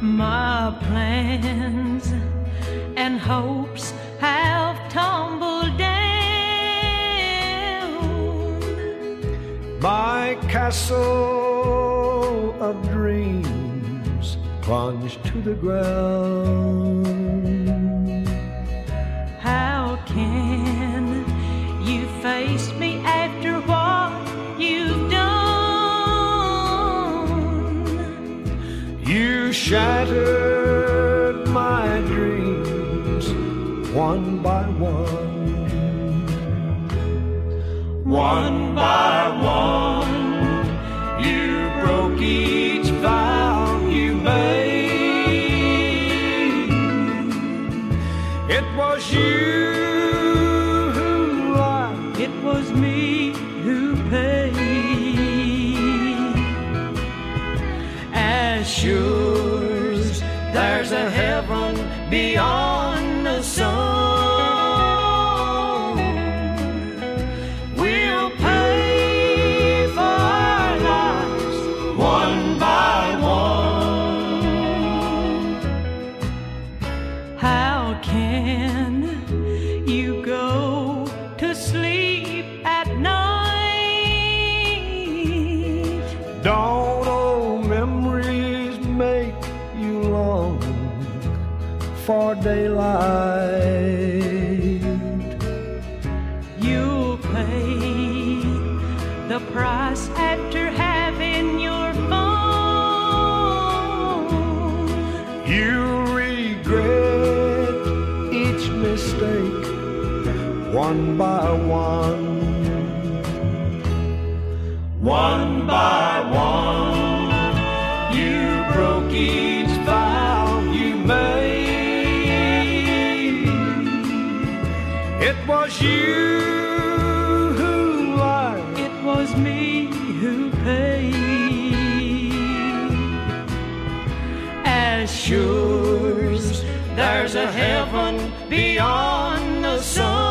plans and hopes have tumbled down. My castle of dreams plunged to the ground. How can you face me shattered my dreams one by one. One by one, you broke each vow you made. It was you who lied. It was me who paid. As sure there's a heaven beyond the sun. We'll pay for our lives one by one. How can you go to sleep at night? Don't for daylight? You'll pay the price after having your phone. You regret each mistake one by one. One by It was you who lied. It was me who paid. as sure as there's a heaven beyond the sun.